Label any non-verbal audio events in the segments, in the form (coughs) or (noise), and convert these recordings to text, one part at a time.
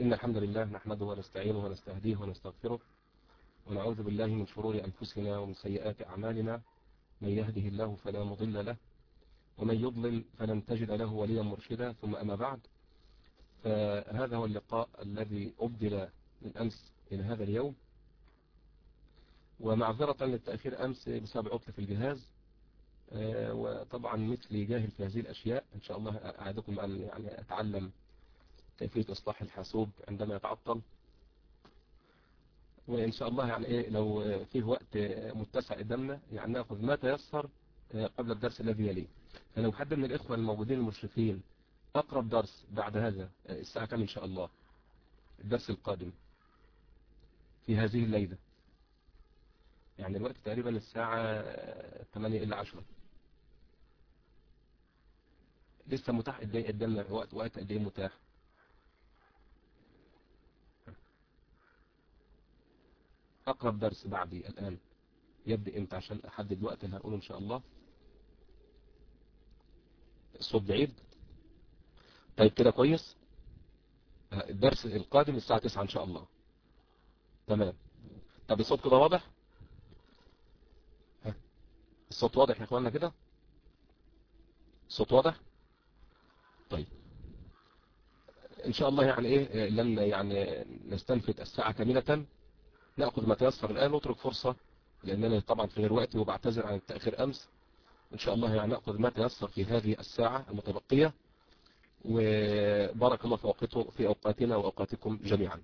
إن الحمد لله نحمده ونستعينه ونستهديه ونستغفره ونعوذ بالله من شرور أنفسنا ومن سيئات أعمالنا. من يهده الله فلا مضل له ومن يضلل فلن تجد له وليا مرشدا. ثم أما بعد فهذا هو اللقاء الذي أبدل من أمس إلى هذا اليوم. ومعذرة للتأخير أمس بسبب عطل في الجهاز. وطبعا مثلي جاهل في هذه الأشياء. إن شاء الله أعدكم أن يعني أتعلم كيفية إصلاح الحاسوب عندما يتعطل. وإن شاء الله يعني إيه لو فيه وقت متسع قدامنا يعني نأخذ ما تيسر قبل الدرس الذي يليه. فلو حد من الإخوة الموجودين المشرفين أقرب درس بعد هذا الساعة كم إن شاء الله؟ الدرس القادم في هذه الليلة. يعني الوقت تقريبا الساعة 8 إلى 10 لسه متاح قد إيه قدامنا وقت وقت قد إيه متاح؟ أقرب درس بعدي الآن. يبدأ إمتى؟ عشان أحدد الوقت اللي هنقوله إن شاء الله. الصوت بعيد. طيب كده كويس؟ الدرس القادم الساعة 9 إن شاء الله. تمام. طب الصوت كده واضح؟ الصوت واضح يا اخوانا كده؟ الصوت واضح؟ طيب. إن شاء الله يعني إيه؟ لن يعني نستنفد الساعة كاملة. نأخذ ما تيسر الآن ونترك فرصة لأننا طبعا في غير وقتي وبعتذر عن التأخير أمس. إن شاء الله يعني نأخذ ما تيسر في هذه الساعة المتبقية. وبارك الله في في أوقاتنا وأوقاتكم جميعا.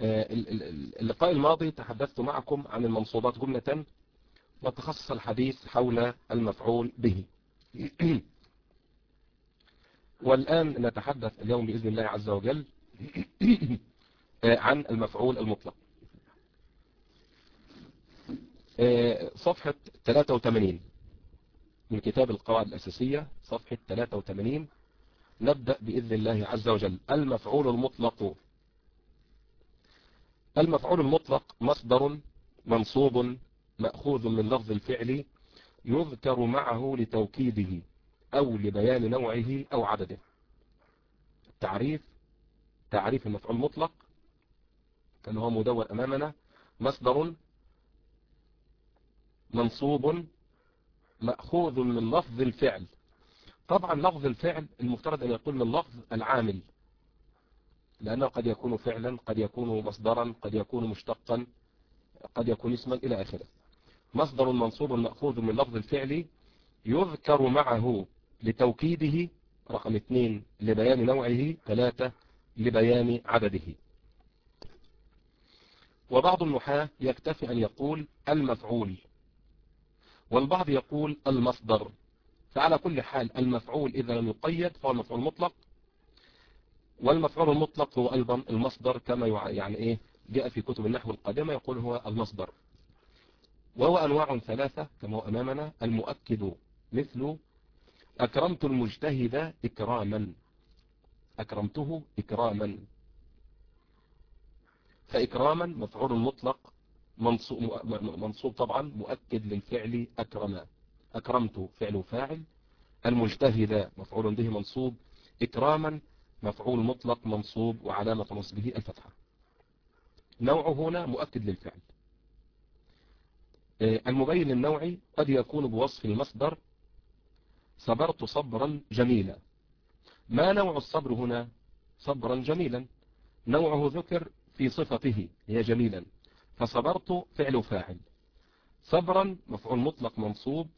اللقاء الماضي تحدثت معكم عن المنصوبات جملة وتخصص الحديث حول المفعول به. (clears throat) والآن نتحدث اليوم بإذن الله عز وجل (clears throat) عن المفعول المطلق. صفحة 83 من كتاب القواعد الأساسية صفحة 83 نبدأ بإذن الله عز وجل. المفعول المطلق. المفعول المطلق مصدر منصوب مأخوذ من لفظ الفعل يذكر معه لتوكيده أو لبيان نوعه أو عدده. تعريف تعريف المفعول المطلق كان هو مدون أمامنا مصدر منصوب مأخوذ من لفظ الفعل. طبعا لفظ الفعل المفترض أن يكون من لفظ العامل لأنه قد يكون فعلا قد يكون مصدرا قد يكون مشتقا قد يكون اسما إلى آخره. مصدر منصوب مأخوذ من لفظ الفعل يذكر معه لتوكيده رقم اثنين لبيان نوعه ثلاثة لبيان عدده. وبعض النحاة يكتفي أن يقول المفعول. والبعض يقول المصدر. فعلى كل حال المفعول إذا لم يقيد فهو المفعول المطلق. والمفعول المطلق هو أيضا المصدر كما يعني إيه؟ جاء في كتب النحو القادمة يقول هو المصدر. وهو أنواع ثلاثة كما هو أمامنا. المؤكد مثل أكرمت المجتهد إكراما. أكرمته إكراما. فإكراما مفعول مطلق منصوب, طبعا مؤكد للفعل أكرما أكرمت فعل فاعل. المجتهد مفعول به منصوب. إكراما مفعول مطلق منصوب وعلامة نصبه الفتحة. نوعه هنا مؤكد للفعل. المبين النوعي قد يكون بوصف المصدر صبرت صبرا جميلا. ما نوع الصبر هنا؟ صبرا جميلا. نوعه ذكر في صفته هي جميلا. فصبرت فعل فاعل. صبرا مفعول مطلق منصوب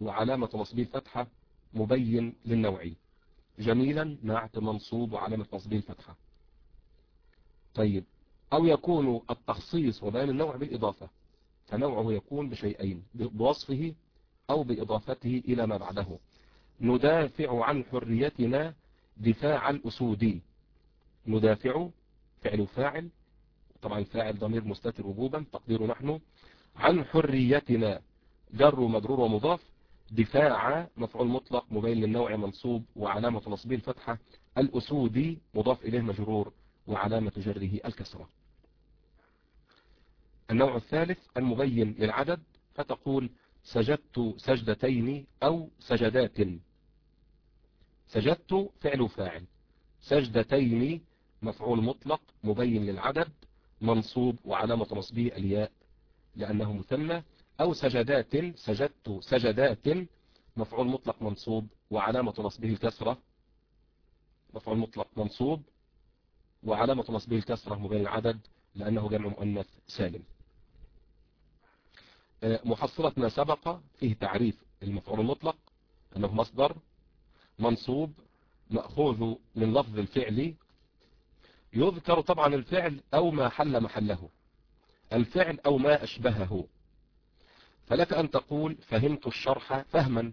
وعلامة نصبه الفتحة مبين للنوعي. جميلا نعت منصوب وعلامة نصبه الفتحة. طيب أو يكون التخصيص وبيان النوع بالإضافة فنوعه يكون بشيئين بوصفه أو بإضافته إلى ما بعده. ندافع عن حريتنا دفاع الأسودي ندافع فعل فاعل طبعا فاعل ضمير مستتر وجوبا تقدير نحن عن حريتنا. جر ومجرور ومضاف دفاع مفعول مطلق مبين للنوع منصوب وعلامة نصبه الفتحة. الأسودي مضاف إليه مجرور وعلامة جره الكسرة. النوع الثالث المبين للعدد فتقول سجدت سجدتين أو سجدات. سجدت فعل فاعل. سجدتين مفعول مطلق مبين للعدد منصوب وعلامة نصبه الياء لأنه مثنى أو سجدات سجدت سجدات مفعول مطلق منصوب وعلامة نصبه الكسرة مفعول مطلق منصوب وعلامة نصبه الكسرة مبين العدد لأنه جمع مؤنث سالم. محصلة ما سبق فيه تعريف المفعول المطلق أنه مصدر منصوب مأخوذ من لفظ الفعل يذكر طبعا الفعل أو ما حل محله. الفعل أو ما أشبهه. فلك أن تقول فهمت الشرح فهما.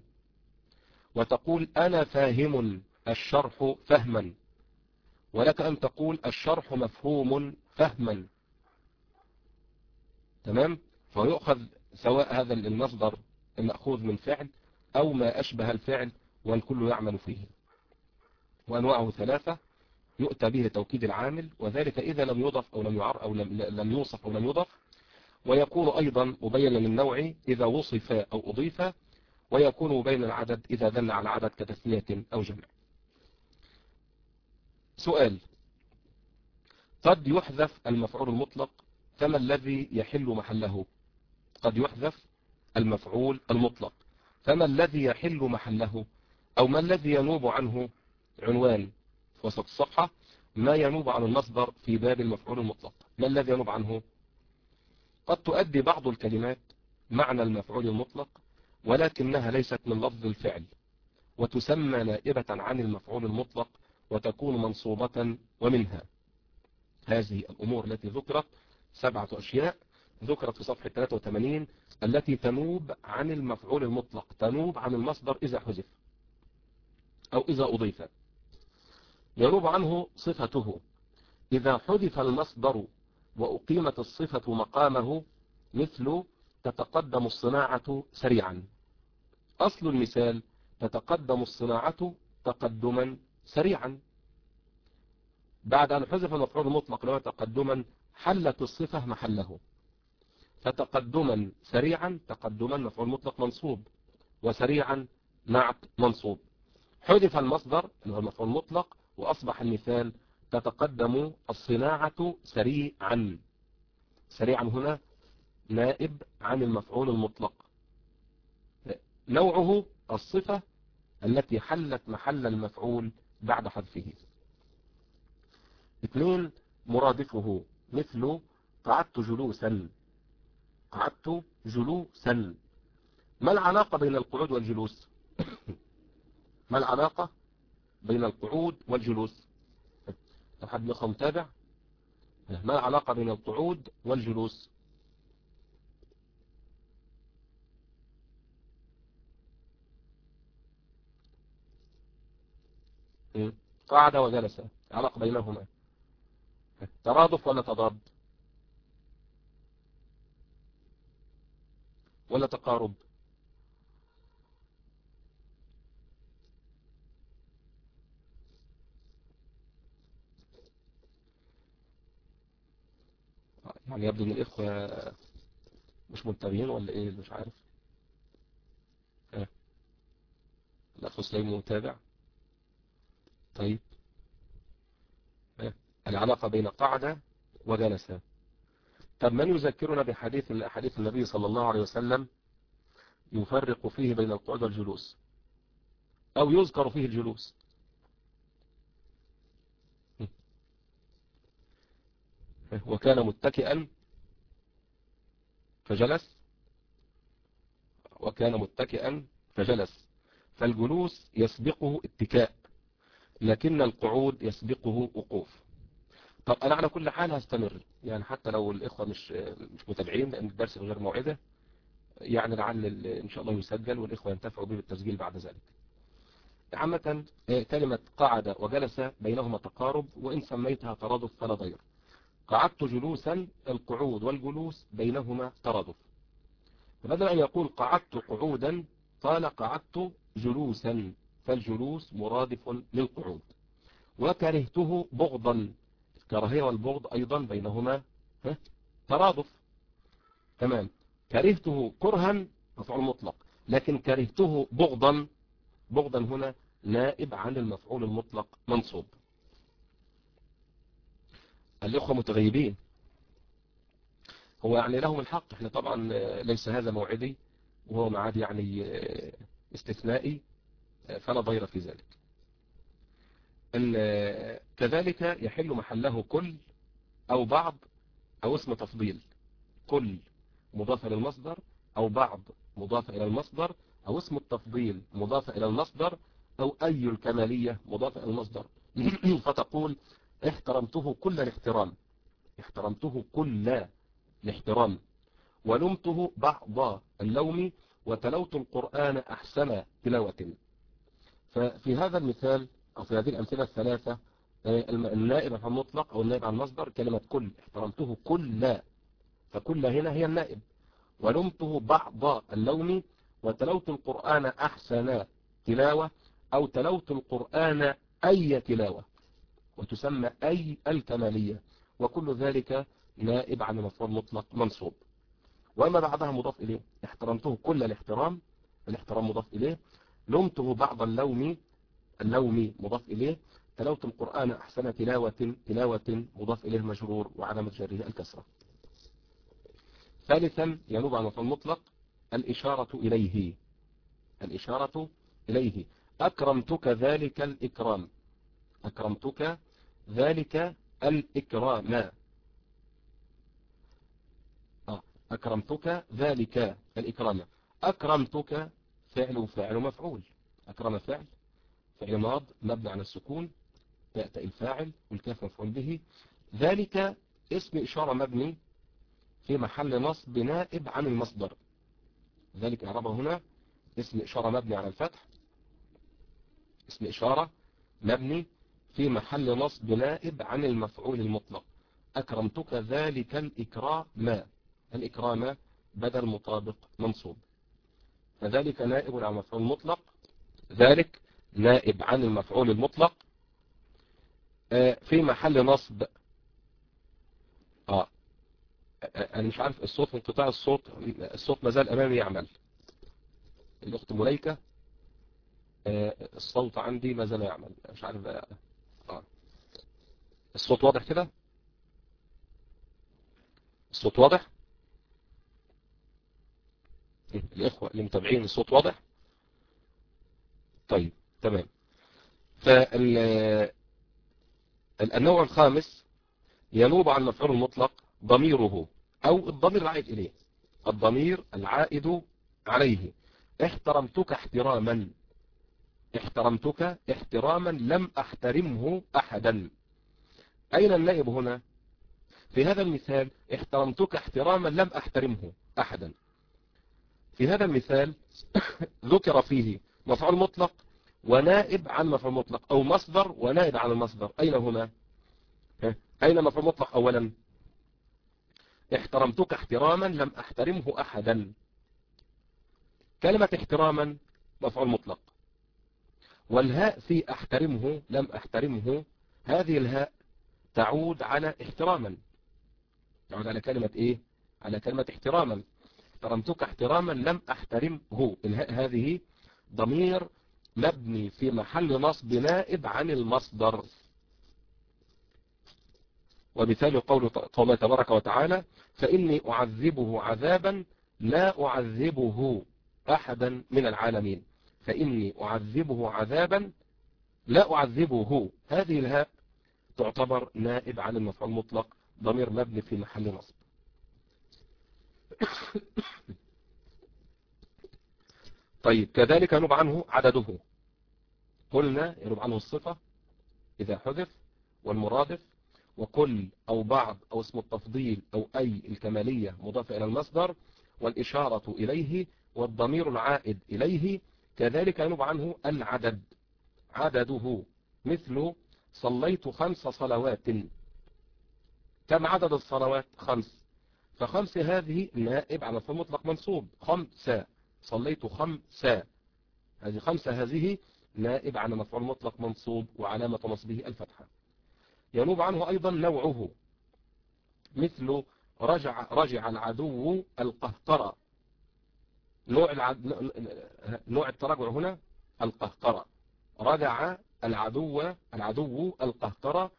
وتقول أنا فاهم الشرح فهما. ولك أن تقول الشرح مفهوم فهما. تمام؟ فيؤخذ سواء هذا المصدر المأخوذ من فعل أو ما أشبه الفعل والكل يعمل فيه. وأنواعه ثلاثة. يؤتى به توكيد العامل وذلك إذا لم يضف أو لم يعر أو لم, يوصف أو لم يضف. ويكون أيضا مبينا للنوع إذا وصف أو أضيف ويكون مبين العدد إذا دل على عدد كتثنية أو جمع. سؤال قد يحذف المفعول المطلق فما الذي يحل محله؟ قد يحذف المفعول المطلق. فما الذي يحل محله؟ أو ما الذي ينوب عنه؟ عنوان. وسط الصفحة ما ينوب عن المصدر في باب المفعول المطلق. ما الذي ينوب عنه؟ قد تؤدي بعض الكلمات معنى المفعول المطلق ولكنها ليست من لفظ الفعل وتسمى نائبة عن المفعول المطلق وتكون منصوبة ومنها. هذه الأمور التي ذكرت سبعة أشياء ذكرت في صفحة 83 التي تنوب عن المفعول المطلق تنوب عن المصدر إذا حذف أو إذا أضيف. ينوب عنه صفته. إذا حذف المصدر وأقيمت الصفة مقامه مثل تتقدم الصناعة سريعا. أصل المثال تتقدم الصناعة تقدما سريعا. بعد أن حذف المفعول المطلق له تقدما حلت الصفة محله. فتقدما سريعا تقدما مفعول مطلق منصوب. وسريعا نعت منصوب. حذف المصدر اللي هو المفعول المطلق وأصبح المثال تتقدم الصناعة سريعا. سريعا هنا نائب عن المفعول المطلق. نوعه الصفة التي حلت محل المفعول بعد حذفه. اثنين مرادفه مثل قعدت جلوسا. قعدت جلوسا. ما العلاقة بين القعود والجلوس؟ (coughs) ما العلاقة؟ بين القعود والجلوس. لو حد متابع ما العلاقة بين القعود والجلوس؟ قعد وجلس علاقة بينهما. ترادف ولا تضاد؟ ولا تقارب؟ يعني يبدو إن الإخوة مش منتبهين ولا إيه؟ مش عارف. آه. الاخ سليم متابع. طيب. آه. العلاقة بين قعدة وجلسة. طب من يذكرنا بحديث من أحاديث النبي صلى الله عليه وسلم يفرق فيه بين القعود والجلوس أو يذكر فيه الجلوس؟ وكان متكئا فجلس. وكان متكئا فجلس. فالجلوس يسبقه اتكاء لكن القعود يسبقه وقوف. طب أنا على كل حال هستمر. يعني حتى لو الإخوة مش مش متابعين لأن الدرس غير موعدة يعني لعل إن شاء الله يسجل والإخوة ينتفعوا به بالتسجيل بعد ذلك. عامة كلمة قعد وجلس بينهما تقارب وإن سميتها ترادف فلا ضير. قعدت جلوسا القعود والجلوس بينهما ترادف. فبدل أن يقول قعدت قعودا قال قعدت جلوسا فالجلوس مرادف للقعود. وكرهته بغضا الكراهية والبغض أيضا بينهما ترادف. تمام. كرهته كرها مفعول مطلق. لكن كرهته بغضا بغضا هنا نائب عن المفعول المطلق منصوب. الإخوة متغيبين. هو يعني لهم الحق. إحنا طبعا ليس هذا موعدي وهو معاد يعني استثنائي فلا ضير في ذلك. كذلك يحل محله كل أو بعض أو اسم تفضيل. كل مضاف إلى المصدر أو بعض مضاف إلى المصدر أو اسم التفضيل مضاف إلى المصدر أو أي الكمالية مضاف إلى المصدر. (clears throat) فتقول احترمته كل الاحترام. احترمته كل الاحترام. ولمته بعض اللوم وتلوت القرآن أحسن تلاوة. ففي هذا المثال أو في هذه الأمثلة الثلاثة النائب عن المطلق أو النائب عن المصدر كلمة كل احترمته كل. فكل هنا هي النائب. ولمته بعض اللوم وتلوت القرآن أحسن تلاوة أو تلوت القرآن أي تلاوة. وتسمى أي الكمالية وكل ذلك نائب عن المفعول مطلق منصوب. وما بعدها مضاف إليه احترمته كل الاحترام الاحترام مضاف إليه. لمته بعض اللوم اللوم مضاف إليه. تلوت القرآن أحسن تلاوة تلاوة مضاف إليه مجرور وعلامة جره الكسرة. ثالثا ينوب عن المفعول المطلق الإشارة إليه. الإشارة إليه. أكرمتك ذلك الإكرام. أكرمتك ذلك الإكرام. أكرمتك ذلك الإكرام. أكرمتك فعل وفاعل ومفعول أكرم فعل. فعل ماض مبني على السكون. تأتى الفاعل والكاف مفعول به. ذلك اسم إشارة مبني في محل نصب نائب عن المصدر. ذلك إعرابه هنا. اسم إشارة مبني على الفتح. اسم إشارة مبني في محل نصب نائب عن المفعول المطلق. أكرمتك ذلك الإكرام الإكرام بدل مطابق منصوب. فذلك نائب عن المفعول المطلق. ذلك نائب عن المفعول المطلق. في محل نصب. آه أنا مش عارف الصوت انقطاع الصوت الصوت ما زال أمامي يعمل. الأخت مليكة الصوت عندي ما زال يعمل. مش عارف آه الصوت واضح كده؟ الصوت واضح؟ الإخوة اللي متابعين الصوت واضح؟ طيب تمام. فالنوع الخامس ينوب عن المفعول المطلق ضميره أو الضمير العائد إليه. الضمير العائد عليه. احترمتك احتراما. احترمتك احتراما لم أحترمه أحدا. أين النائب هنا؟ في هذا المثال احترمتك احتراما لم أحترمه أحدا. في هذا المثال (coughs) ذكر فيه مفعول مطلق ونائب عن مفعول مطلق أو مصدر ونائب عن المصدر. أين هنا؟ أين مفعول مطلق أولا؟ احترمتك احتراما لم أحترمه أحدا. كلمة احتراما مفعول مطلق. والهاء في أحترمه لم أحترمه. هذه الهاء تعود على احتراما. تعود على كلمة إيه؟ على كلمة احتراما. احترمتك احتراما لم أحترمه. الهاء هذه ضمير مبني في محل نصب نائب عن المصدر. ومثال قول قوله تبارك وتعالى فإني أعذبه عذابا لا أعذبه أحدا من العالمين. فإني أعذبه عذابا لا أعذبه. هذه الهاء تعتبر نائب عن المفعول المطلق ضمير مبني في محل نصب. (coughs) طيب كذلك ينوب عنه عدده. قلنا ينوب عنه الصفة إذا حذف والمرادف وكل أو بعض أو اسم التفضيل أو أي الكمالية مضافة إلى المصدر والإشارة إليه والضمير العائد إليه كذلك ينوب عنه العدد. عدده مثل صليت خمس صلوات. كم عدد الصلوات؟ خمس. فخمس هذه نائب على مفعول مطلق منصوب. خمسة صليت خمسة هذه خمسة هذه نائب على مفعول مطلق منصوب وعلامة نصبه الفتحة. ينوب عنه أيضا نوعه. مثل رجع رجع العدو القهقرة. نوع العد... نوع التراجع هنا القهقرة. رجع العدو العدو القهقرة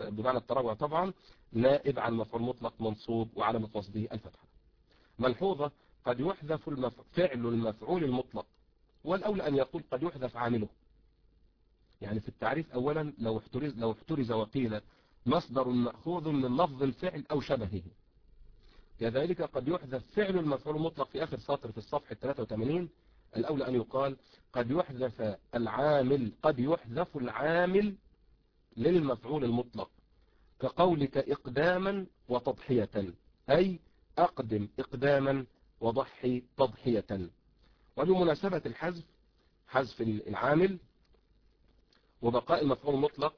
بمعنى التروع طبعا نائب عن مفعول مطلق منصوب وعلامة نصبه الفتحة. ملحوظة قد يحذف المف... فعل المفعول المطلق والأولى أن يقول قد يحذف عامله. يعني في التعريف أولا لو احترز, لو احترز وقيل مصدر مأخوذ من لفظ الفعل أو شبهه. كذلك قد يحذف فعل المفعول المطلق في آخر سطر في الصفحة 83 الأولى أن يقال قد يحذف العامل قد يحذف العامل للمفعول المطلق كقولك إقداما وتضحية أي أقدم إقداما وضحي تضحية. وبمناسبة الحذف حذف العامل وبقاء المفعول المطلق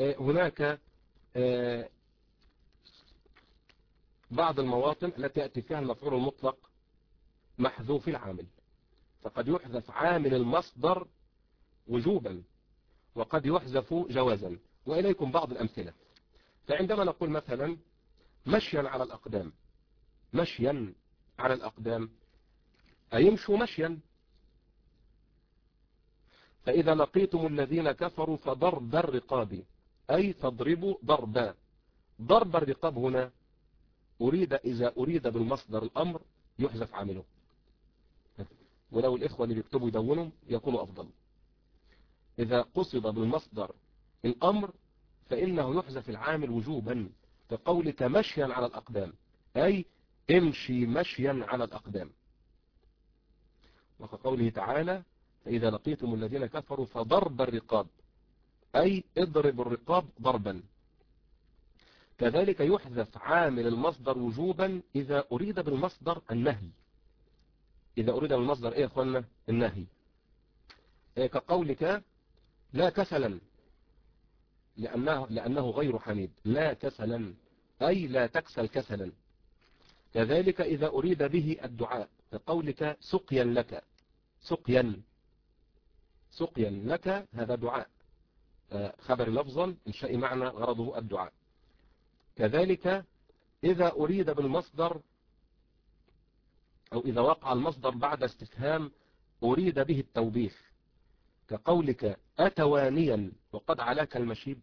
هناك بعض المواطن التي يأتي فيها المفعول المطلق محذوف العامل. فقد يحذف عامل المصدر وجوبا وقد يحذف جوازا. وإليكم بعض الأمثلة. فعندما نقول مثلا مشيا على الأقدام مشيا على الأقدام أيمشوا مشيا؟ فإذا لقيتم الذين كفروا فضرب الرقاب أي فاضربوا ضربا. ضرب الرقاب هنا أريد إذا أريد بالمصدر الأمر يحذف عامله. ولو الإخوة اللي بيكتبوا يدونوا يكونوا أفضل. إذا قصد بالمصدر الأمر فإنه يحذف العامل وجوبا كقولك مشيا على الأقدام أي امشي مشيا على الأقدام. وكقوله تعالى فإذا لقيتم الذين كفروا فضرب الرقاب أي اضرب الرقاب ضربا. كذلك يحذف عامل المصدر وجوبا إذا أريد بالمصدر النهي. إذا أريد بالمصدر إيه يا أخوانا النهي. إيه كقولك لا كسلا لأنه, لأنه غير حميد. لا كسلا أي لا تكسل كسلا. كذلك إذا أريد به الدعاء كقولك سقيا لك. سقيا. سقيا لك هذا دعاء. خبر لفظا إنشاء معنى غرضه الدعاء. كذلك إذا أريد بالمصدر أو إذا وقع المصدر بعد استفهام أريد به التوبيخ. كقولك أتوانيا وقد علاك المشيب؟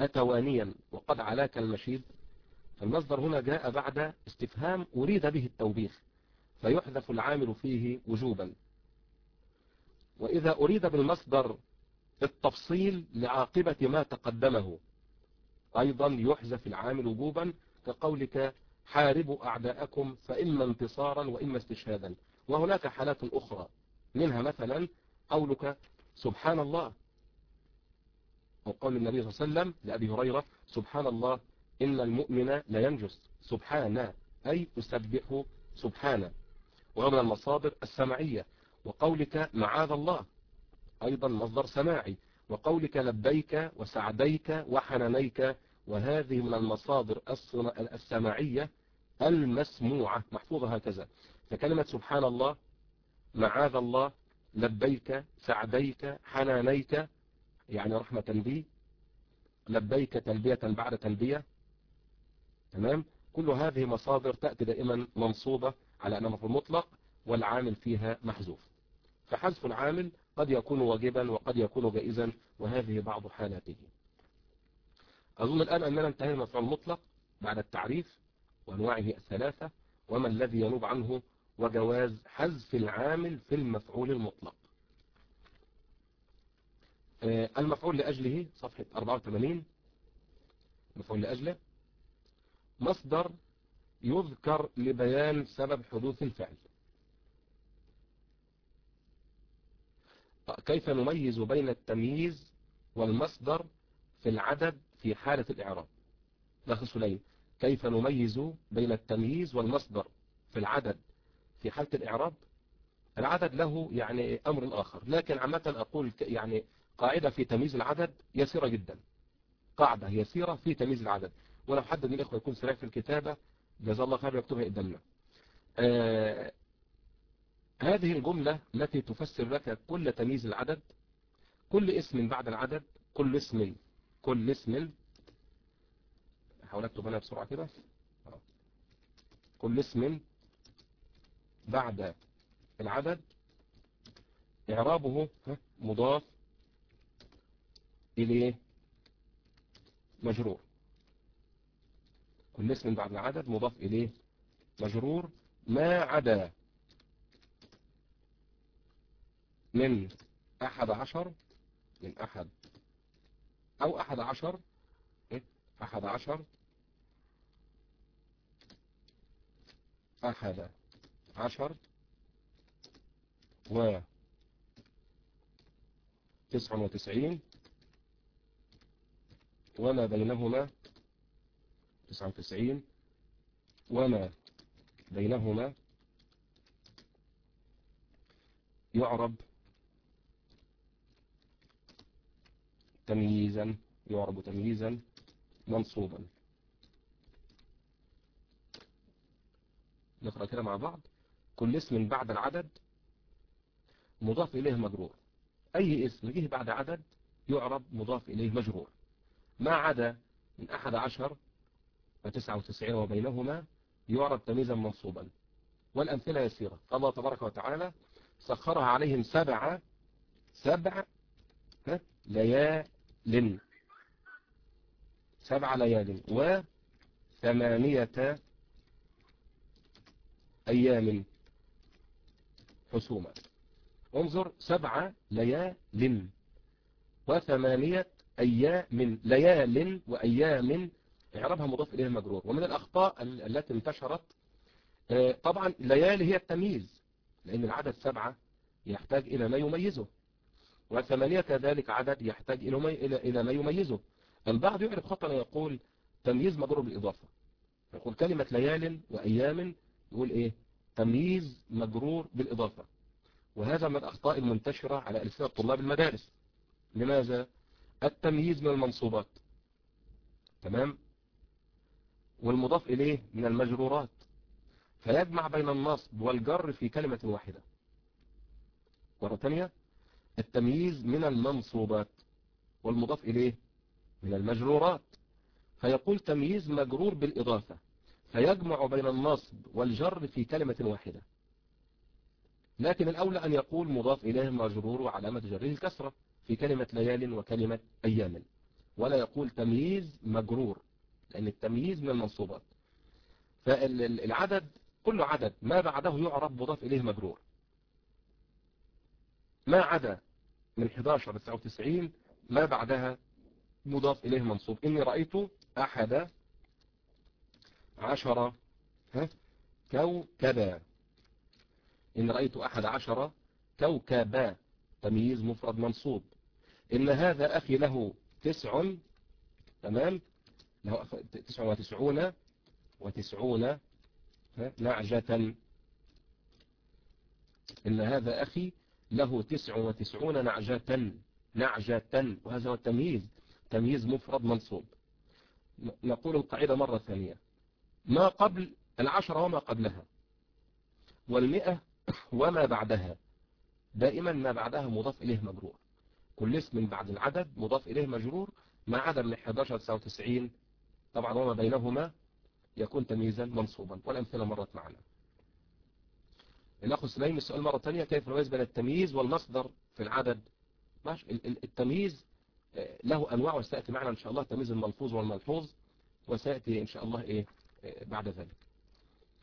أتوانيا وقد علاك المشيب؟ المصدر هنا جاء بعد استفهام أريد به التوبيخ فيحذف العامل فيه وجوبا. وإذا أريد بالمصدر التفصيل لعاقبة ما تقدمه أيضا يحذف العامل وجوبا كقولك حاربوا أعداءكم فإما انتصارا وإما استشهادا. وهناك حالات أخرى. منها مثلا قولك سبحان الله. وقول النبي صلى الله عليه وسلم لأبي هريرة سبحان الله إن المؤمن لا ينجس. سبحانه أي أسبحه سبحانه وهو من المصادر السمعية. وقولك معاذ الله. أيضا مصدر سماعي. وقولك لبيك وسعديك وحننيك وهذه من المصادر السماعية المسموعة محفوظة هكذا. فكلمة سبحان الله معاذ الله لبيك سعديك حنانيك يعني رحمة بي لبيك تلبية بعد تلبية تمام؟ كل هذه مصادر تأتي دائما منصوبة على أنها مفعول مطلق والعامل فيها محذوف. فحذف العامل قد يكون واجبا وقد يكون جائزا وهذه بعض حالاته أظن الآن أننا انتهينا مفعول مطلق بعد التعريف وأنواعه الثلاثة وما الذي ينوب عنه وجواز حذف العامل في المفعول المطلق. المفعول لأجله صفحة 84 مفعول لأجله. مصدر يذكر لبيان سبب حدوث الفعل. كيف نميز بين التمييز والمصدر في العدد في حالة الإعراب. داخل سليم كيف نميز بين التمييز والمصدر في العدد؟ في حالة الإعراب العدد له يعني أمر آخر. لكن عامة أقول يعني قاعدة في تمييز العدد يسيرة جدا. قاعدة يسيرة في تمييز العدد. ولو حد من الإخوة يكون سريع في الكتابة جزا الله خير يكتبها قدامنا آه هذه الجملة التي تفسر لك كل تمييز العدد كل اسم بعد العدد كل اسم كل اسم هحاول اكتب هنا بسرعة كده. كل اسم بعد العدد إعرابه مضاف إليه مجرور. كل اسم بعد العدد مضاف إليه مجرور. ما عدا من أحد عشر من أحد أو أحد عشر أحد عشر أحد عشر و تسع وتسعين وما بينهما تسعة وتسعين وما بينهما يعرب تمييزا يعرب تمييزا منصوبا. نقرأ كده مع بعض. كل اسم بعد العدد مضاف إليه مجرور. أي اسم جه بعد عدد يعرب مضاف إليه مجرور. ما عدا من أحد عشر وتسعة وتسعين وبينهما يعرب تمييزا منصوبا. والأمثلة يسيرة. الله تبارك وتعالى سخرها عليهم سبع سبع ليال سبع ليال وثمانية أيام حسوما انظر سبع ليال وثمانية أيام ليال وأيام. إعرابها مضاف إليه مجرور ومن الأخطاء التي انتشرت طبعا ليالي هي التمييز لأن العدد سبعة يحتاج إلى ما يميزه. وثمانية كذلك عدد يحتاج إلى ما يميزه. البعض يعرف خطأ يقول تمييز مجرور بالإضافة. يقول كلمة ليال وأيام يقول إيه؟ تمييز مجرور بالإضافة. وهذا من الأخطاء المنتشرة على ألسنة طلاب المدارس. لماذا؟ التمييز من المنصوبات. تمام؟ والمضاف إليه من المجرورات. فيجمع بين النصب والجر في كلمة واحدة. مرة ثانية التمييز من المنصوبات والمضاف إليه من المجرورات. فيقول تمييز مجرور بالإضافة فيجمع بين النصب والجر في كلمة واحدة. لكن الأولى أن يقول مضاف إليه مجرور وعلامة جره الكسرة في كلمة ليال وكلمة أيام. ولا يقول تمييز مجرور لأن التمييز من المنصوبات. فالعدد كل عدد ما بعده يعرب مضاف إليه مجرور. ما عدا من 11 ل 99 ما بعدها مضاف إليه منصوب. إني رأيت أحد عشر كوكبا. إن رأيت أحد عشر كوكبا. تمييز مفرد منصوب. إن هذا أخي له تسع تمام؟ له تسع وتسعون وتسعون نعجة. إن هذا أخي له تسع وتسعون نعجة نعجة وهذا هو التمييز تمييز مفرد منصوب. نقول القاعدة مرة ثانية. ما قبل العشرة وما قبلها والمئة (coughs) وما بعدها. دائما ما بعدها مضاف إليه مجرور. كل اسم بعد العدد مضاف إليه مجرور ما عدا من 11 99 طبعا وما بينهما يكون تمييزا منصوبا. والأمثلة مرت معنا. الأخ سليم السؤال مرة ثانية كيف نميز بين التمييز والمصدر في العدد؟ ماشي التمييز له أنواع وسيأتي معنا إن شاء الله تمييز الملفوظ والملحوظ وسيأتي إن شاء الله إيه بعد ذلك.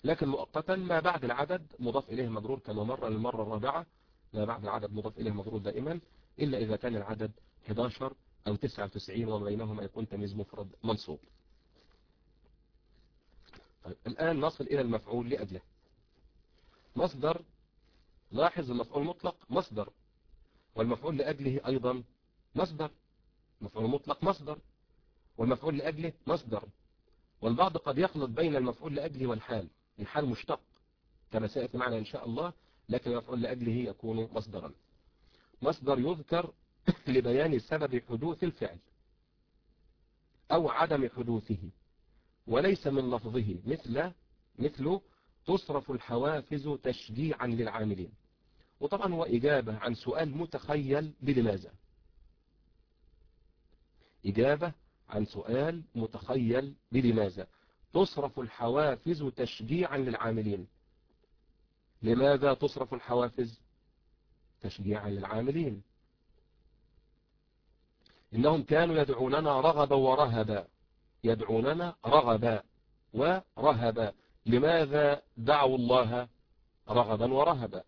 لكن مؤقتا ما بعد العدد مضاف إليه مجرور كما مر للمرة الرابعة ما بعد العدد مضاف إليه مجرور دائما إلا إذا كان العدد 11 أو 99 وما بينهما يكون تمييز مفرد منصوب. طيب الآن نصل إلى المفعول لأجله. مصدر لاحظ المفعول مطلق مصدر والمفعول لأجله أيضا مصدر. مفعول مطلق مصدر والمفعول لأجله مصدر. والبعض قد يخلط بين المفعول لأجله والحال الحال مشتق كما سيأتي معنا إن شاء الله لكن المفعول لأجله يكون مصدرا. مصدر يذكر (coughs) لبيان سبب حدوث الفعل أو عدم حدوثه وليس من لفظه مثل مثل تصرف الحوافز تشجيعا للعاملين. وطبعا هو إجابة عن سؤال متخيل بلماذا؟ إجابة عن سؤال متخيل بلماذا؟ تصرف الحوافز تشجيعا للعاملين. لماذا تصرف الحوافز؟ تشجيعا للعاملين. إنهم كانوا يدعوننا رغبا ورهبا. يدعوننا رغبا ورهبا. لماذا دعوا الله رغبا ورهبا؟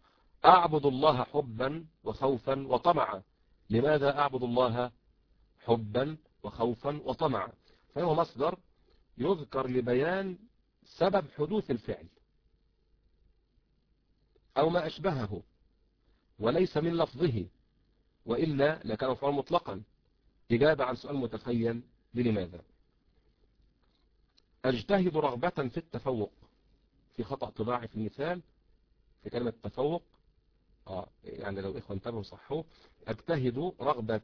أعبد الله حبا وخوفا وطمعا. لماذا أعبد الله حبا وخوفا وطمعا؟ فهو مصدر يذكر لبيان سبب حدوث الفعل أو ما أشبهه وليس من لفظه وإلا لكان مفعول مطلقا. إجابة عن سؤال متخيل لماذا؟ أجتهد رغبة في التفوق. في خطأ طباعي في المثال في كلمة تفوق آه يعني لو إخوة انتبهوا صحوا أجتهد رغبة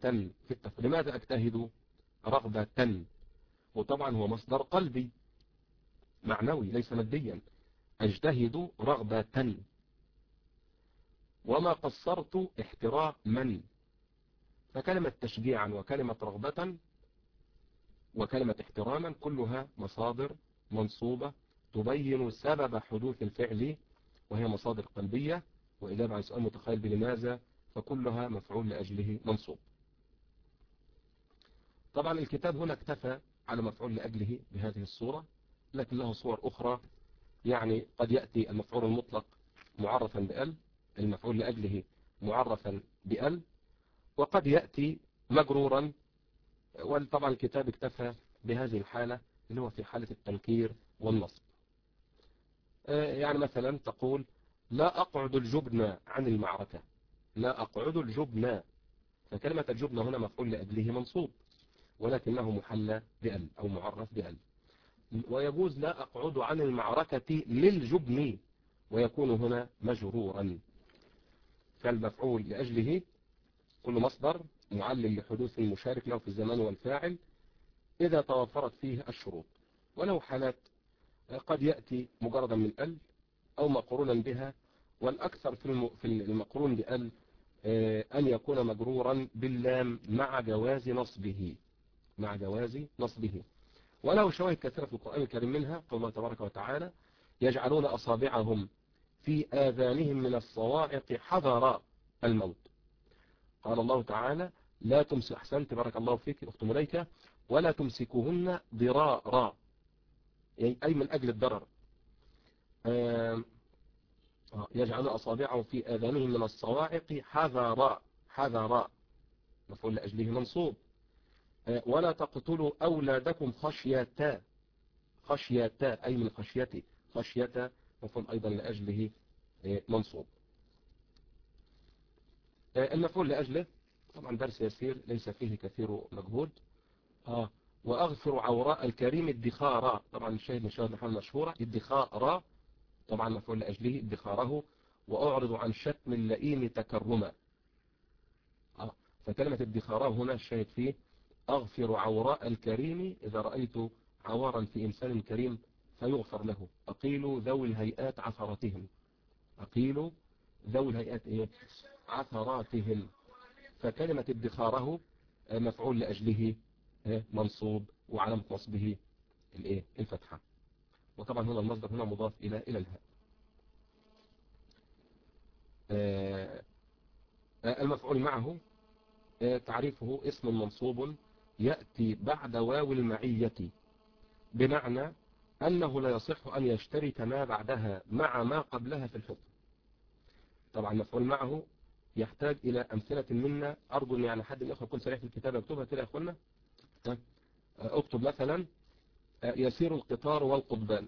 في التفوق لماذا أجتهد رغبة؟ وطبعا هو مصدر قلبي معنوي ليس ماديا. أجتهد رغبة. وما قصرت احتراما فكلمة تشجيعا وكلمة رغبة وكلمة احتراما كلها مصادر منصوبة تبين سبب حدوث الفعل وهي مصادر قلبية وإجابة عن سؤال متخيل بلماذا فكلها مفعول لأجله منصوب. طبعا الكتاب هنا اكتفى على مفعول لأجله بهذه الصورة لكن له صور أخرى يعني قد يأتي المفعول المطلق معرفا بأل المفعول لأجله معرفا بأل وقد يأتي مجرورا وطبعا الكتاب اكتفى بهذه الحالة اللي هو في حالة التنكير والنصب. يعني مثلا تقول لا أقعد الجبن عن المعركة. لا أقعد الجبن. فكلمة الجبن هنا مفعول لأجله منصوب ولكنه محلى بأل أو معرف بأل. ويجوز لا أقعد عن المعركة للجبن ويكون هنا مجرورا. فالمفعول لأجله كل مصدر معلل لحدوث المشارك له في الزمان والفاعل إذا توفرت فيه الشروط. وله حالات قد يأتي مجردا من ال أو مقرونا بها والأكثر في المقرون بال أن يكون مجرورا باللام مع جواز نصبه مع جواز نصبه. وله شواهد كثيرة في القرآن الكريم منها قول الله تبارك وتعالى يجعلون أصابعهم في آذانهم من الصواعق حذر الموت قال الله تعالى لا تمسك أحسنت بارك الله فيك أخت مليكة ولا تمسكوهن ضرارا أي من أجل الضرر. يجعل أصابعهم في آذانهم من الصواعق حذرا حذرا مفعول لأجله منصوب. ولا تقتلوا أولادكم خشيتا خشيتا أي من خشيتي خشيتا مفعول أيضا لأجله منصوب. المفعول لأجله طبعا درس يسير ليس فيه كثير مجهود. آه وأغفر عوراء الكريم ادخارا طبعا الشاهد من شاهد محمد مشهورة. ادخارا طبعا مفعول لأجله ادخاره. وأعرض عن شتم اللئيم تكرما. آه. فكلمة ادخارا هنا الشاهد فيه أغفر عوراء الكريم. إذا رأيت عوارا في إنسان كريم فيغفر له. أقيل ذوي الهيئات عثراتهم. أقيل ذوي الهيئات إيه؟ عثراتهم. فكلمة ادخاره مفعول لأجله منصوب وعلامة نصبه الإيه؟ الفتحة وطبعا هنا المصدر هنا مضاف إلى إلى الهاء. المفعول معه تعريفه اسم منصوب يأتي بعد واو المعية بمعنى أنه لا يصح أن يشترك ما بعدها مع ما قبلها في الحكم. طبعا مفعول معه يحتاج إلى أمثلة منا. أرجو أن يعني حد من الأخوة يكون سريع في الكتاب يكتبها كده يا أخوانا. اكتب مثلا يسير القطار والقضبان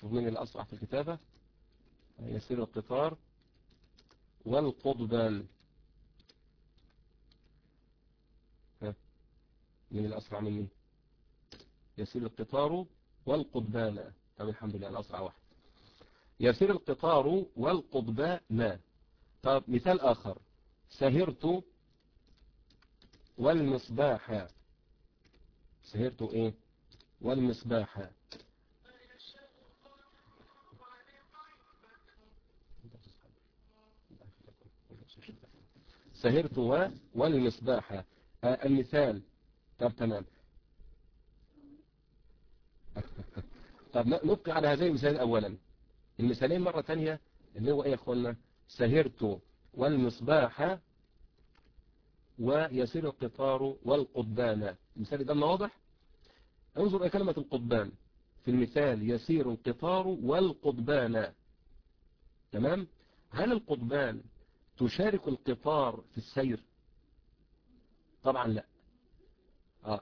شوف مين اللي في الكتابة. يسير القطار والقضبان من الأسرع مني؟ يسير القطار والقضبان طب الحمد لله الأسرع واحد. يسير القطار والقضبان طب مثال آخر. سهرت والمصباح. سهرت إيه؟ والمصباح. سهرت والمصباح. المثال. طب تمام. طب نبقي على هذين المثالين اولا. المثالين مرة تانية اللي هو إيه يا اخوانا سهرت والمصباح ويسير القطار والقضبان المثال ده واضح؟ انظر إلى كلمة القضبان في المثال يسير القطار والقضبان تمام؟ هل القضبان تشارك القطار في السير؟ طبعا لا. آه.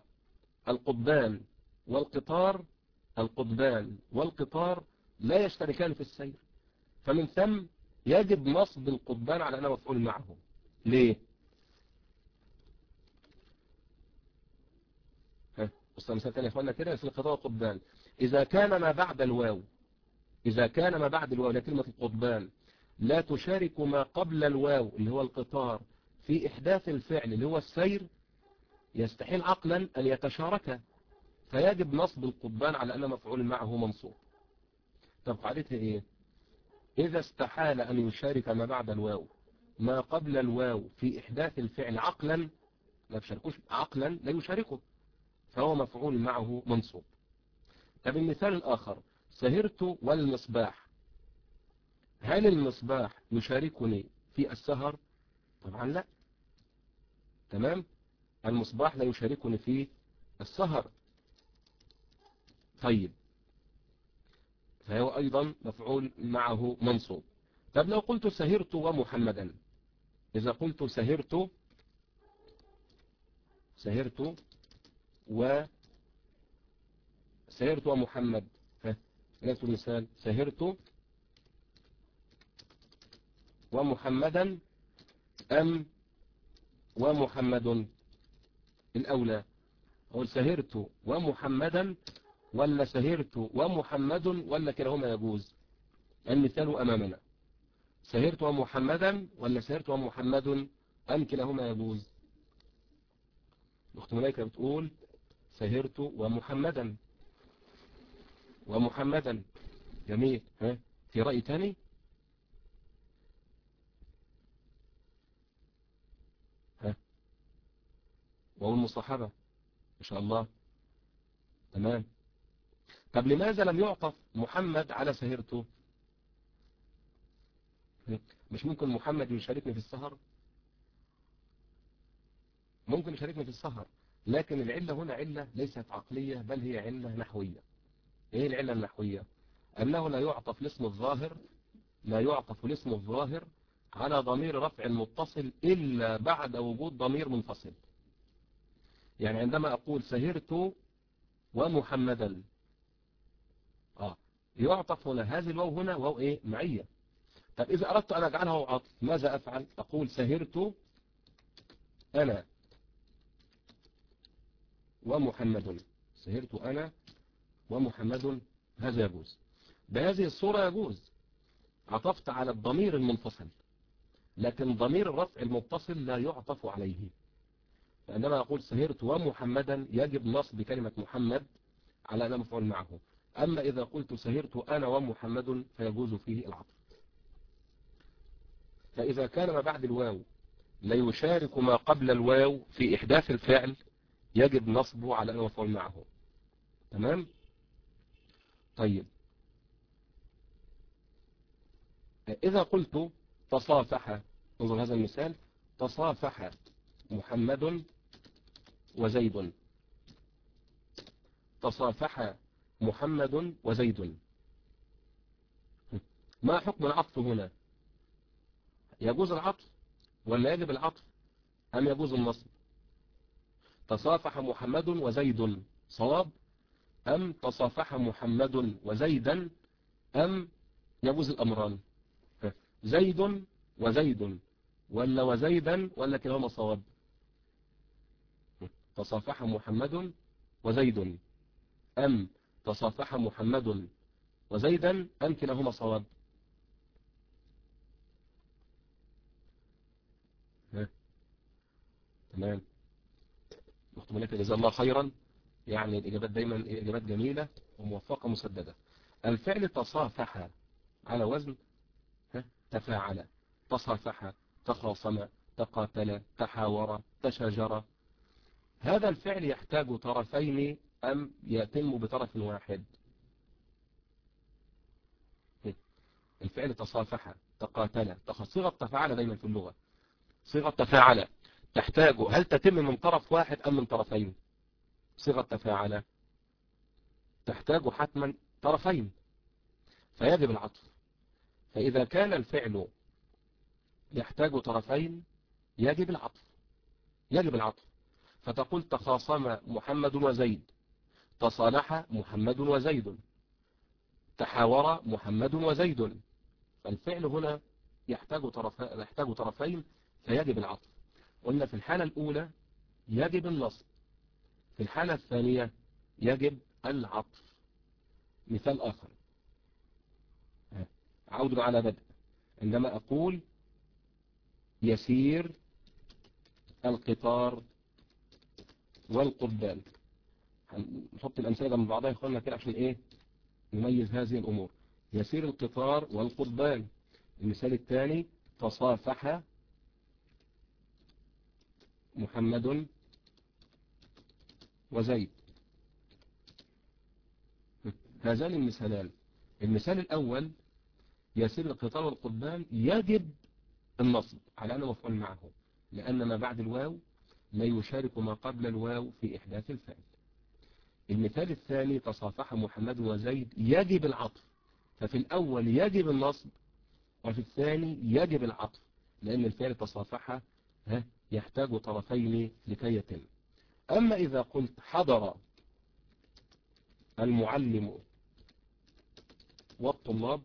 القضبان والقطار القضبان والقطار لا يشتركان في السير. فمن ثم يجب نصب القضبان على أنه مفعول معه. ليه ها بص مثال تاني يا اخوانا كده في القطار والقضبان إذا كان ما بعد الواو إذا كان ما بعد الواو لكلمة القضبان لا تشارك ما قبل الواو اللي هو القطار في إحداث الفعل اللي هو السير يستحيل عقلا أن يتشارك فيجب نصب القضبان على أن مفعول معه منصوب. طب قاعدتها إيه؟ إذا استحال أن يشارك ما بعد الواو ما قبل الواو في إحداث الفعل عقلا لا تشاركوش عقلا لا يشاركه. فهو مفعول معه منصوب. طب المثال الآخر. سهرت والمصباح. هل المصباح يشاركني في السهر؟ طبعا لا. تمام؟ المصباح لا يشاركني في السهر. طيب. فهو أيضا مفعول معه منصوب. طب لو قلت سهرت ومحمدا. إذا قلت سهرت سهرت و سهرت ومحمد نفس المثال سهرت ومحمدا أم ومحمد الأولى. أقول سهرت ومحمدا ولا سهرت ومحمد ولا كلاهما يجوز. المثال أمامنا. سهرت ومحمدا ولا سهرت ومحمد أم كلاهما يجوز. الأخت ملايكة بتقول سهرت ومحمدا. ومحمدا. جميل. ها؟ في رأي تاني؟ ها؟ وهو المصاحبة. إن شاء الله. تمام. طب لماذا لم يعطف محمد على سهرته مش ممكن محمد يشاركني في السهر؟ ممكن يشاركني في السهر. لكن العلة هنا علة ليست عقلية بل هي علة نحوية. إيه العلة النحوية؟ أنه لا يعطف الاسم الظاهر لا يعطف الاسم الظاهر على ضمير رفع متصل إلا بعد وجود ضمير منفصل. يعني عندما أقول سهرت ومحمدا آه يعطف هنا هذه الواو هنا واو إيه؟ معية. طب إذا أردت أن أجعلها عطف ماذا أفعل؟ أقول سهرت أنا. ومحمد. سهرت أنا ومحمد. هذا يجوز. بهذه الصورة يجوز. عطفت على الضمير المنفصل. لكن ضمير الرفع المتصل لا يعطف عليه. فعندما أقول سهرت ومحمدا يجب نصب كلمة محمد على أن مفعول معه. أما إذا قلت سهرت أنا ومحمد فيجوز فيه العطف. فإذا كان ما بعد الواو لا يشارك ما قبل الواو في إحداث الفعل يجب نصبه على أنه مفعول معه. تمام؟ طيب. إذا قلت تصافح انظر هذا المثال تصافح محمد وزيد. تصافح محمد وزيد. ما حكم العطف هنا؟ يجوز العطف ولا يجب العطف أم يجوز النصب؟ تصافح محمد وزيد. صواب؟ أم تصافح محمد وزيدا؟ أم؟ يجوز الأمران. زيد وزيد. ولا وزيدا ولا كلاهما صواب. تصافح محمد وزيد. أم تصافح محمد وزيدا؟ أم كلاهما صواب. تمام. ملاك جزا الله خيرا. يعني الإجابات دايما إجابات جميلة وموفقة مسددة الفعل تصافح على وزن؟ تفاعل. تصافح تخاصم تقاتل تحاور تشاجر. هذا الفعل يحتاج طرفين أم يتم بطرف واحد؟ الفعل تصافح تقاتل. صيغة تفاعل دايما في اللغة. صيغة تفاعل. تحتاج هل تتم من طرف واحد أم من طرفين؟ صيغة تفاعل تحتاج حتما طرفين. فيجب العطف. فإذا كان الفعل يحتاج طرفين يجب العطف. يجب العطف. فتقول تخاصم محمد وزيد. تصالح محمد وزيد. تحاور محمد وزيد. فالفعل هنا. يحتاج طرفين فيجب العطف. قلنا في الحالة الأولى يجب النصب. في الحالة الثانية يجب العطف. مثال آخر. عود على بدء عندما أقول يسير القطار والقبان نحط الأمثلة من بعضها يخلنا كده عشان إيه؟ نميز هذه الأمور. يسير القطار والقضبان المثال الثاني تصافح محمد وزيد. هذان المثالان المثال الأول يسير القطار والقضبان يجب النصب على أنه مفعول معه لأن ما بعد الواو لا يشارك ما قبل الواو في إحداث الفعل. المثال الثاني تصافح محمد وزيد يجب العطف. ففي الأول يجب النصب وفي الثاني يجب العطف لأن الفعل تصافح يحتاج طرفين لكي يتم. أما إذا قلت حضر المعلم والطلاب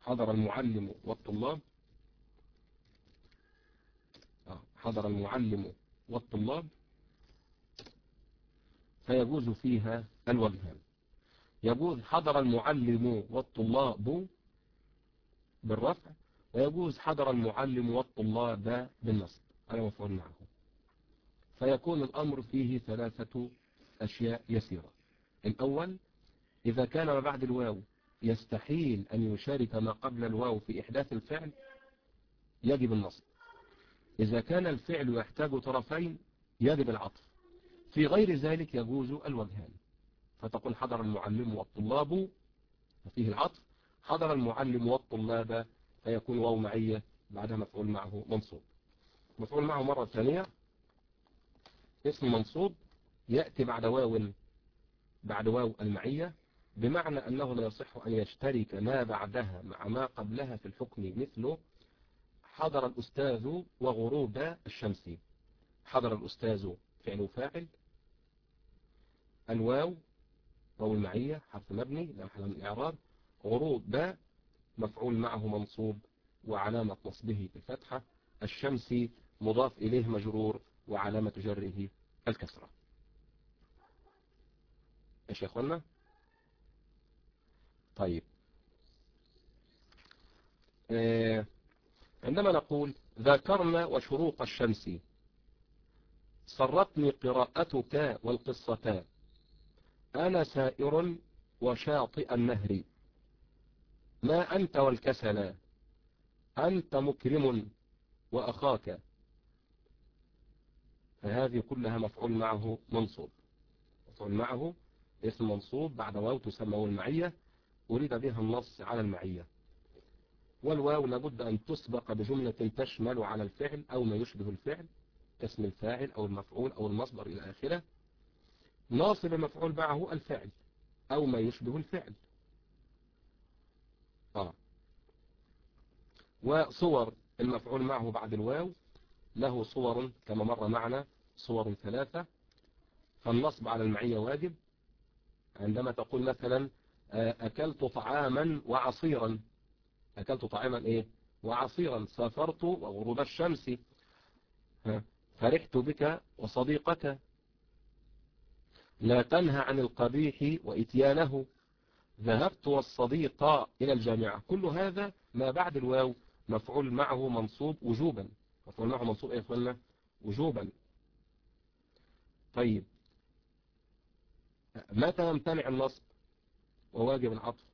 حضر المعلم والطلاب حضر المعلم والطلاب فيجوز فيها الوجهان يجوز حضر المعلم والطلاب بالرفع ويجوز حضر المعلم والطلاب بالنصب. على مفعول معه فيكون الأمر فيه ثلاثة أشياء يسيرة. الأول إذا كان ما بعد الواو يستحيل أن يشارك ما قبل الواو في إحداث الفعل يجب النصب. إذا كان الفعل يحتاج طرفين يجب العطف. في غير ذلك يجوز الوجهان. فتقول حضر المعلم والطلاب ففيه العطف. حضر المعلم والطلاب فيكون واو معية بعدها مفعول معه منصوب. مفعول معه مرة ثانية. اسم منصوب يأتي بعد واو بعد واو المعية بمعنى أنه لا يصح أن يشترك ما بعدها مع ما قبلها في الحكم مثله حضر الأستاذ وغروب الشمس. حضر الأستاذ فعل فاعل. الواو واو المعية حرف مبني لا محل من الإعراب غروب مفعول معه منصوب وعلامة نصبه الفتحة الشمس مضاف إليه مجرور وعلامة جره الكسرة. إيش يا أخوانا؟ طيب. آه عندما نقول ذكرنا وشروق الشمس سرتني قراءتك والقصتان أنا سائر وشاطئ النهر. ما أنت والكسل أنت مكرم وأخاك. فهذه كلها مفعول معه منصوب. مفعول معه اسم منصوب بعد واو تسمى المعية أريد بها النص على المعية. والواو لابد أن تسبق بجملة تشمل على الفعل أو ما يشبه الفعل اسم الفاعل أو المفعول أو المصدر إلى آخره. ناصب المفعول معه الفعل أو ما يشبه الفعل آه. وصور المفعول معه بعد الواو له صور كما مر معنا صور ثلاثة. فالنصب على المعية واجب. عندما تقول مثلا أكلت طعاما وعصيرا. أكلت طعاما إيه؟ وعصيرا. سافرت وغروب الشمس. فرحت بك وصديقك. لا تنهى عن القبيح وإتيانه. ذهبت والصديق إلى الجامعة. كل هذا ما بعد الواو. مفعول معه منصوب وجوبا. مفعول معه منصوب إيه قلنا وجوبا. طيب. متى يمتنع النصب وواجب العطف؟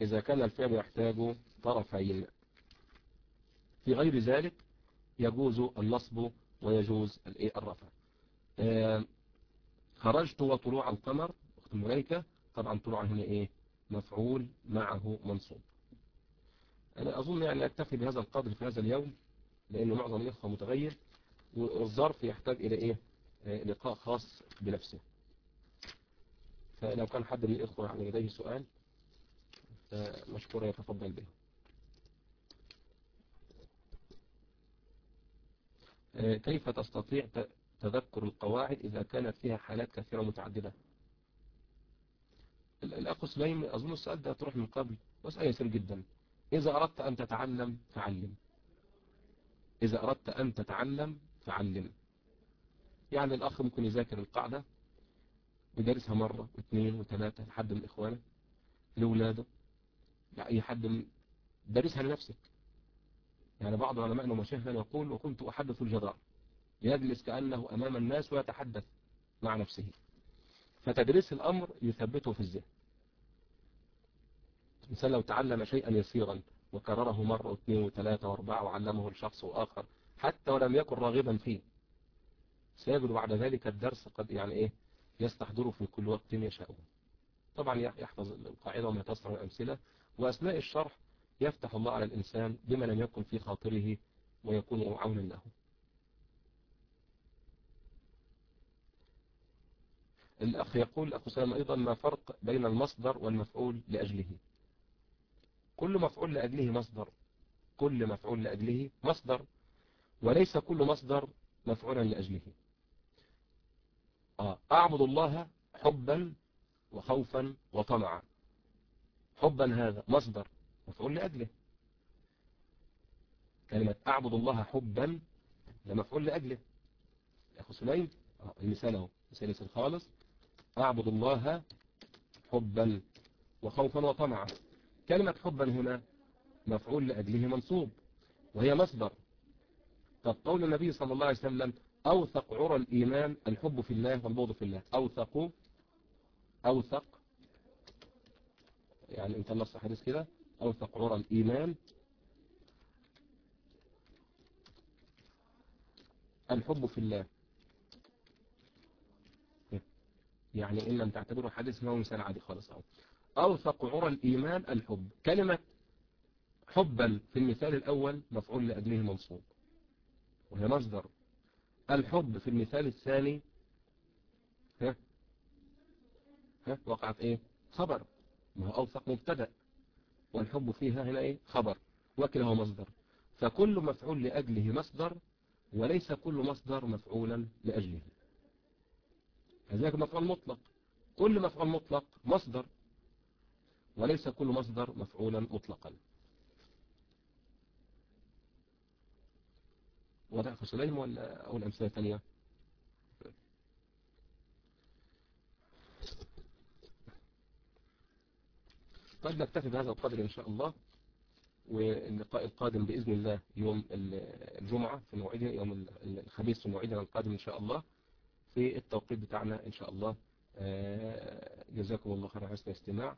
إذا كان الفعل يحتاج طرفين. في غير ذلك يجوز النصب ويجوز الرفع. خرجت وطلوع القمر أخت الملائكة طبعا طلوع هنا إيه؟ مفعول معه منصوب. أنا أظن يعني أكتفي بهذا القدر في هذا اليوم لأن معظم الإخوة متغير والظرف يحتاج إلى إيه؟ لقاء خاص بنفسه. فلو كان حد من الإخوة يعني لديه سؤال مشكورا يتفضل به. كيف تستطيع تذكر القواعد إذا كانت فيها حالات كثيرة متعددة؟ الأخ سليم أظن السؤال ده تروح من قبل وسأل يسير جدا. إذا أردت أن تتعلم فعلم إذا أردت أن تتعلم فعلم يعني الأخ ممكن يذاكر القاعدة يدرسها مرة واثنين وثلاثة لحد من إخوانه لأولاده. لأي حد من درسها لنفسك. يعني بعض علماء ومشاهدا يقول وكنت أحدث الجدار. يجلس كأنه أمام الناس ويتحدث مع نفسه. فتدريس الأمر يثبته في الذهن. الإنسان لو تعلم شيئا يسيرا وكرره مرة واثنين وثلاثة وأربعة وعلمه الشخص وآخر حتى ولم يكن راغبا فيه. سيجد بعد ذلك الدرس قد يعني إيه؟ يستحضره في كل وقت يشاءه طبعا يحفظ القاعدة وما تصنع الأمثلة. وأثناء الشرح يفتح الله على الإنسان بما لم يكن في خاطره ويكون عونا له. الأخ يقول أخو سلام أيضا ما فرق بين المصدر والمفعول لأجله؟ كل مفعول لأجله مصدر. كل مفعول لأجله مصدر. وليس كل مصدر مفعولا لأجله. آه. أعبد الله حبا وخوفا وطمعا. حبا هذا مصدر مفعول لأجله. كلمة أعبد الله حبا ده مفعول لأجله. يا أخو سليم آه. المثال أهو مثال خالص. أعبد الله حبا وخوفا وطمعا. كلمة حبا هنا مفعول لأجله منصوب وهي مصدر. طب قول النبي صلى الله عليه وسلم أوثق عرى الإيمان الحب في الله والبغض في الله. أوثق أوثق. يعني انت نص حديث كده. أوثق عرى الإيمان الحب في الله. يعني إن لم تعتبره حديث هو مثال عادي خالص أو أوثق عرى الإيمان الحب. كلمة حبا في المثال الأول مفعول لأجله منصوب وهي مصدر. الحب في المثال الثاني ها ها وقعت إيه؟ خبر. ما هو أوثق مبتدأ. والحب فيها هنا إيه؟ خبر. وكله مصدر. فكل مفعول لأجله مصدر وليس كل مصدر مفعولا لأجله. كذلك مفعول مطلق. كل مفعول مطلق مصدر. وليس كل مصدر مفعولا مطلقا. وضع في سليم ولا أو الأمثلة الثانية. طيب نكتفي بهذا القدر إن شاء الله واللقاء القادم بإذن الله يوم الجمعة في موعدنا يوم الخميس في موعدنا القادم إن شاء الله. في التوقيت بتاعنا إن شاء الله. جزاكم الله خير حسن الاستماع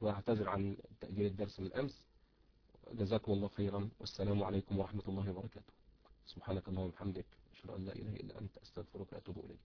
وأعتذر عن تأجيل الدرس من أمس جزاكم الله خيرا. والسلام عليكم ورحمة الله وبركاته. سبحانك اللهم وبحمدك. أشهد أن لا إله إلا أنت. أستغفرك وأتوب إليك.